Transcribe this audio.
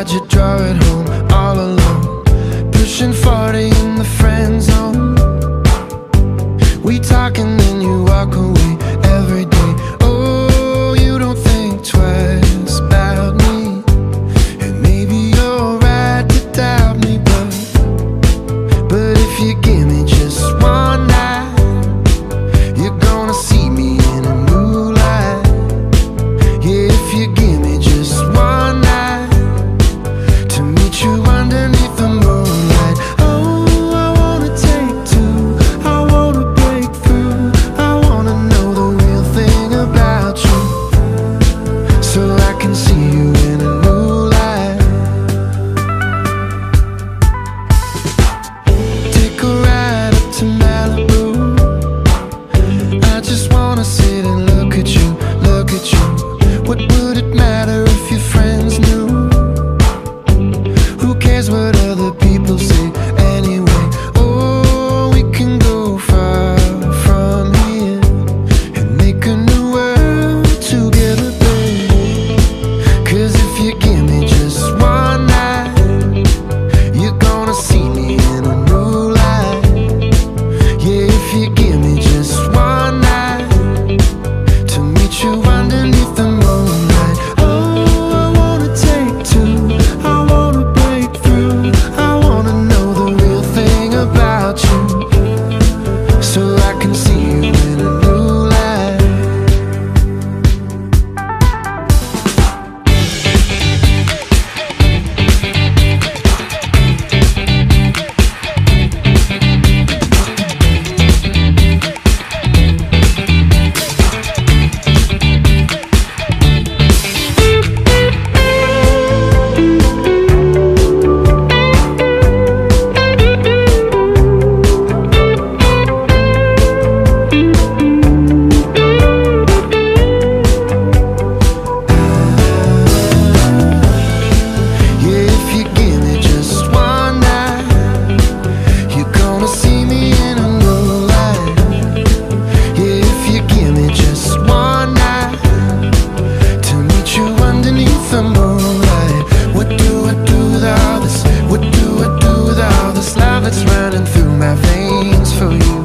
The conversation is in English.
had you drive it home all alone. Pushing 40 the moonlight What do I do without this? What do I do this love that's running through my veins for you?